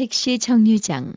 택시 정류장.